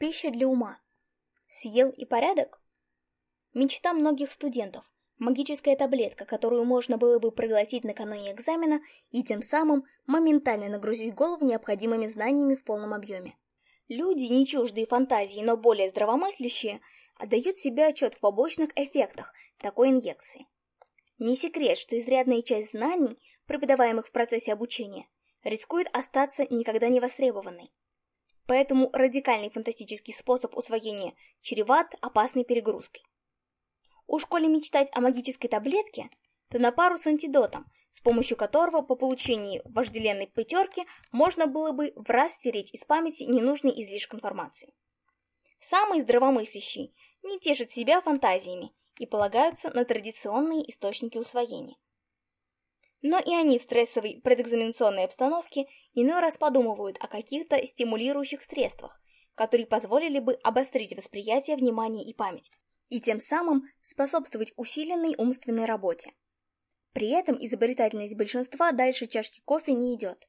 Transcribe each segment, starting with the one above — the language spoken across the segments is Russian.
Пища для ума. Съел и порядок? Мечта многих студентов. Магическая таблетка, которую можно было бы проглотить накануне экзамена и тем самым моментально нагрузить голову необходимыми знаниями в полном объеме. Люди, не чуждые фантазии, но более здравомыслящие, отдают себе отчет в побочных эффектах такой инъекции. Не секрет, что изрядная часть знаний, преподаваемых в процессе обучения, рискует остаться никогда не востребованной. Поэтому радикальный фантастический способ усвоения чреват опасной перегрузкой. Уж коли мечтать о магической таблетке, то на пару с антидотом, с помощью которого по получении вожделенной пятерки можно было бы в раз стереть из памяти ненужный излишек информации. Самые здравомыслящие не тешат себя фантазиями и полагаются на традиционные источники усвоения – но и они в стрессовой предэкзаменационной обстановке иной раз подумывают о каких-то стимулирующих средствах, которые позволили бы обострить восприятие, внимание и память, и тем самым способствовать усиленной умственной работе. При этом изобретательность большинства дальше чашки кофе не идет.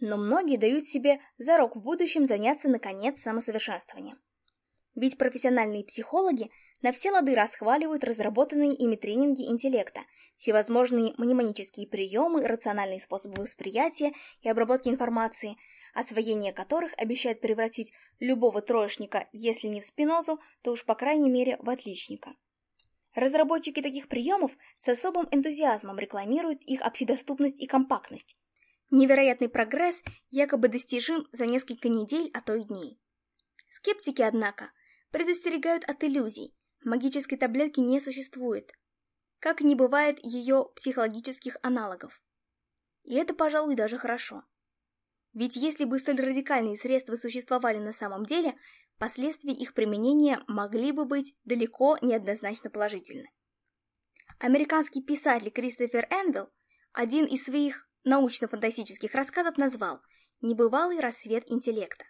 Но многие дают себе зарок в будущем заняться, наконец, самосовершенствованием. Ведь профессиональные психологи на все лады расхваливают разработанные ими тренинги интеллекта, всевозможные мнемонические приемы, рациональные способы восприятия и обработки информации, освоение которых обещает превратить любого троечника, если не в спинозу, то уж по крайней мере в отличника. Разработчики таких приемов с особым энтузиазмом рекламируют их общедоступность и компактность. Невероятный прогресс якобы достижим за несколько недель, а то и дней. Скептики, однако, предостерегают от иллюзий. Магической таблетки не существует. Как не бывает ее психологических аналогов. И это, пожалуй, даже хорошо. Ведь если бы столь радикальные средства существовали на самом деле, последствия их применения могли бы быть далеко неоднозначно положительны. Американский писатель Кристофер Энвилл один из своих научно-фантастических рассказов назвал «Небывалый рассвет интеллекта».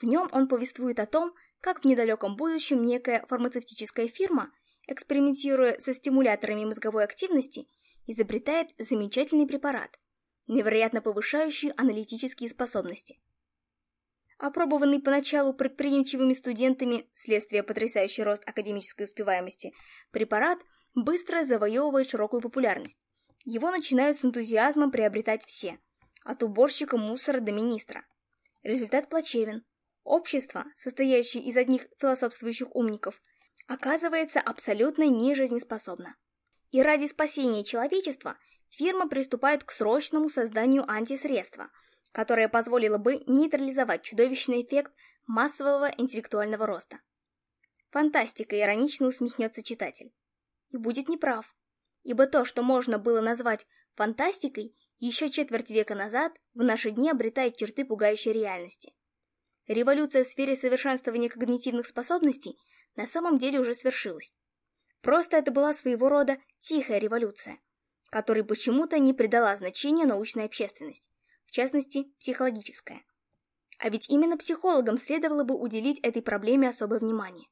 В нем он повествует о том, как в недалеком будущем некая фармацевтическая фирма, экспериментируя со стимуляторами мозговой активности, изобретает замечательный препарат, невероятно повышающий аналитические способности. Опробованный поначалу предприимчивыми студентами вследствие потрясающий рост академической успеваемости, препарат быстро завоевывает широкую популярность. Его начинают с энтузиазмом приобретать все, от уборщика мусора до министра. Результат плачевен. Общество, состоящее из одних философствующих умников, оказывается абсолютно нежизнеспособно. И ради спасения человечества фирма приступает к срочному созданию антисредства, которое позволило бы нейтрализовать чудовищный эффект массового интеллектуального роста. Фантастика иронично усмехнется читатель. И будет неправ, ибо то, что можно было назвать фантастикой, еще четверть века назад в наши дни обретает черты пугающей реальности революция в сфере совершенствования когнитивных способностей на самом деле уже свершилась. Просто это была своего рода тихая революция, которой почему-то не придала значения научная общественность, в частности, психологическая. А ведь именно психологам следовало бы уделить этой проблеме особое внимание.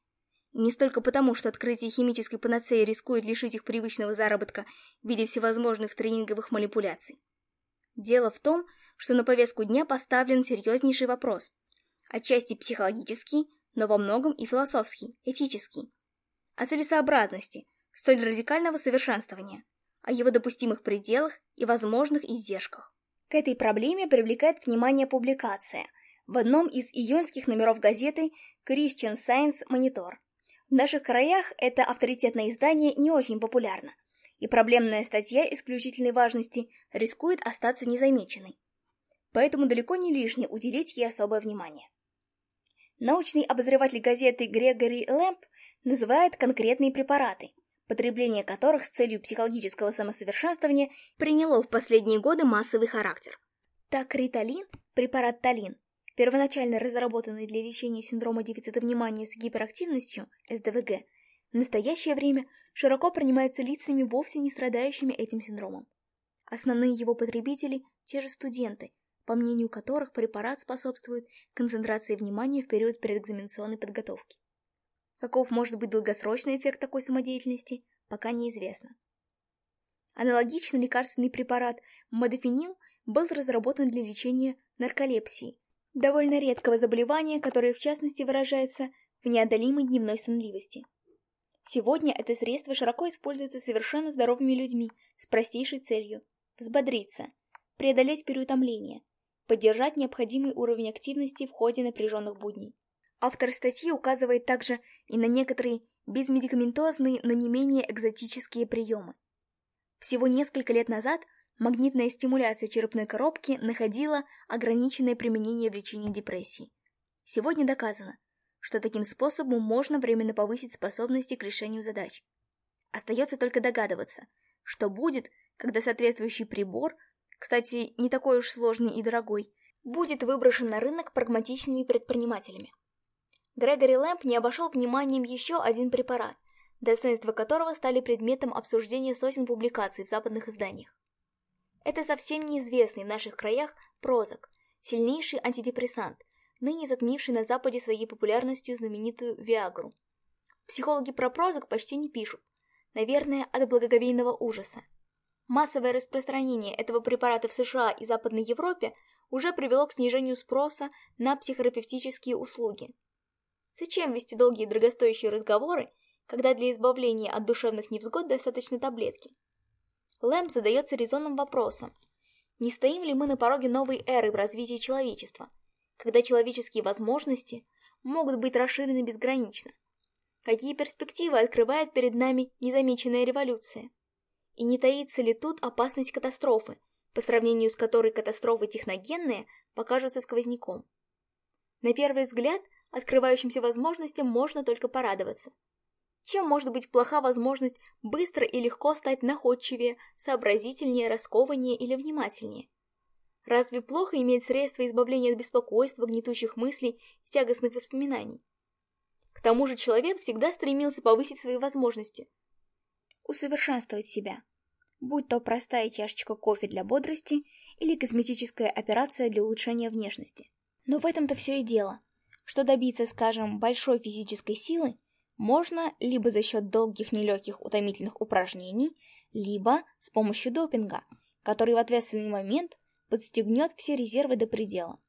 Не столько потому, что открытие химической панацеи рискует лишить их привычного заработка в виде всевозможных тренинговых манипуляций. Дело в том, что на повестку дня поставлен серьезнейший вопрос – отчасти психологический, но во многом и философский, этический. О целесообразности, столь радикального совершенствования, о его допустимых пределах и возможных издержках. К этой проблеме привлекает внимание публикация в одном из июньских номеров газеты Christian Science Monitor. В наших краях это авторитетное издание не очень популярно, и проблемная статья исключительной важности рискует остаться незамеченной. Поэтому далеко не лишне уделить ей особое внимание. Научный обозреватель газеты Грегори Лэмп называет конкретные препараты, потребление которых с целью психологического самосовершенствования приняло в последние годы массовый характер. Так риталин, препарат талин, первоначально разработанный для лечения синдрома дефицита внимания с гиперактивностью, СДВГ, в настоящее время широко принимается лицами, вовсе не страдающими этим синдромом. Основные его потребители – те же студенты – по мнению которых препарат способствует концентрации внимания в период предэкзаменационной подготовки. Каков может быть долгосрочный эффект такой самодеятельности, пока неизвестно. Аналогично лекарственный препарат модофенил был разработан для лечения нарколепсии, довольно редкого заболевания, которое в частности выражается в неодолимой дневной сонливости. Сегодня это средство широко используется совершенно здоровыми людьми с простейшей целью – взбодриться, преодолеть переутомление, поддержать необходимый уровень активности в ходе напряженных будней. Автор статьи указывает также и на некоторые безмедикаментозные, но не менее экзотические приемы. Всего несколько лет назад магнитная стимуляция черепной коробки находила ограниченное применение в лечении депрессии. Сегодня доказано, что таким способом можно временно повысить способности к решению задач. Остается только догадываться, что будет, когда соответствующий прибор – кстати, не такой уж сложный и дорогой, будет выброшен на рынок прагматичными предпринимателями. Грегори Лэмп не обошел вниманием еще один препарат, достоинства которого стали предметом обсуждения сотен публикаций в западных изданиях. Это совсем неизвестный в наших краях прозок, сильнейший антидепрессант, ныне затмивший на Западе своей популярностью знаменитую Виагру. Психологи про прозок почти не пишут, наверное, от благоговейного ужаса. Массовое распространение этого препарата в США и Западной Европе уже привело к снижению спроса на психотерапевтические услуги. Зачем вести долгие дорогостоящие разговоры, когда для избавления от душевных невзгод достаточно таблетки? Лэм задается резонным вопросом. Не стоим ли мы на пороге новой эры в развитии человечества, когда человеческие возможности могут быть расширены безгранично? Какие перспективы открывает перед нами незамеченная революция? и не таится ли тут опасность катастрофы, по сравнению с которой катастрофы техногенные покажутся сквозняком. На первый взгляд, открывающимся возможностям можно только порадоваться. Чем может быть плоха возможность быстро и легко стать находчивее, сообразительнее, раскованнее или внимательнее? Разве плохо иметь средства избавления от беспокойства, гнетущих мыслей и тягостных воспоминаний? К тому же человек всегда стремился повысить свои возможности – усовершенствовать себя, будь то простая чашечка кофе для бодрости или косметическая операция для улучшения внешности. Но в этом-то все и дело, что добиться, скажем, большой физической силы можно либо за счет долгих нелегких утомительных упражнений, либо с помощью допинга, который в ответственный момент подстегнет все резервы до предела.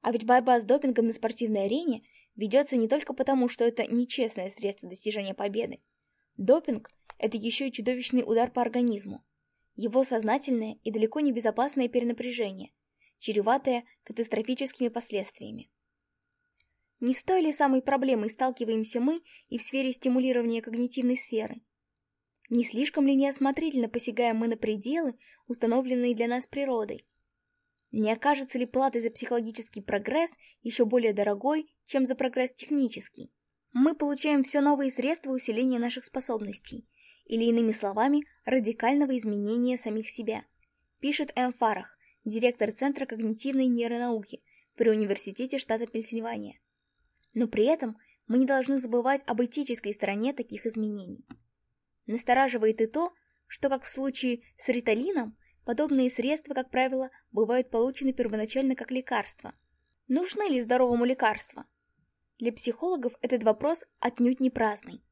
А ведь борьба с допингом на спортивной арене ведется не только потому, что это нечестное средство достижения победы. Допинг это еще и чудовищный удар по организму. Его сознательное и далеко не безопасное перенапряжение, чреватое катастрофическими последствиями. Не с той ли самой проблемой сталкиваемся мы и в сфере стимулирования когнитивной сферы? Не слишком ли неосмотрительно посягаем мы на пределы, установленные для нас природой? Не окажется ли плата за психологический прогресс еще более дорогой, чем за прогресс технический? Мы получаем все новые средства усиления наших способностей – или, иными словами, радикального изменения самих себя, пишет М. Фарах, директор Центра когнитивной нейронауки при Университете штата Пенсильвания. Но при этом мы не должны забывать об этической стороне таких изменений. Настораживает и то, что, как в случае с риталином, подобные средства, как правило, бывают получены первоначально как лекарства. Нужны ли здоровому лекарства? Для психологов этот вопрос отнюдь не праздный.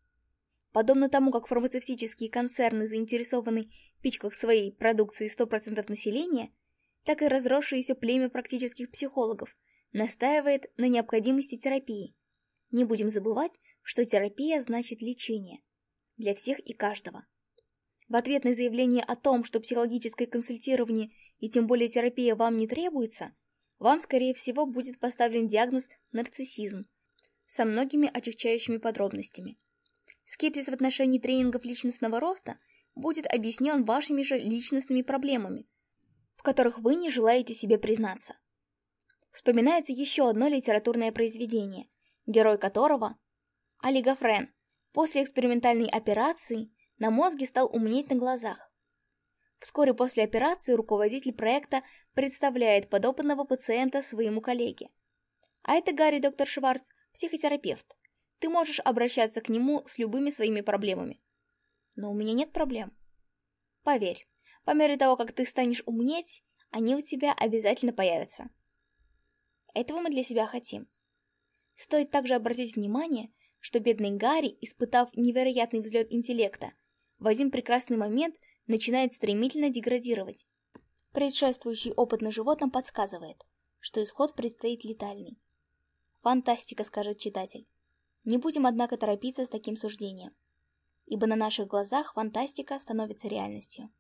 Подобно тому, как фармацевтические концерны заинтересованы в пичках своей продукции 100% населения, так и разросшееся племя практических психологов настаивает на необходимости терапии. Не будем забывать, что терапия значит лечение. Для всех и каждого. В ответ на заявление о том, что психологическое консультирование и тем более терапия вам не требуется, вам, скорее всего, будет поставлен диагноз «нарциссизм» со многими очищающими подробностями – Скепсис в отношении тренингов личностного роста будет объяснен вашими же личностными проблемами, в которых вы не желаете себе признаться. Вспоминается еще одно литературное произведение, герой которого – Али Гафрен, после экспериментальной операции на мозге стал умнеть на глазах. Вскоре после операции руководитель проекта представляет подопытного пациента своему коллеге. А это Гарри доктор Шварц, психотерапевт, ты можешь обращаться к нему с любыми своими проблемами. Но у меня нет проблем. Поверь, по мере того, как ты станешь умнеть, они у тебя обязательно появятся. Этого мы для себя хотим. Стоит также обратить внимание, что бедный Гарри, испытав невероятный взлет интеллекта, в один прекрасный момент начинает стремительно деградировать. Предшествующий опыт на животном подсказывает, что исход предстоит летальный. Фантастика, скажет читатель. Не будем, однако, торопиться с таким суждением, ибо на наших глазах фантастика становится реальностью.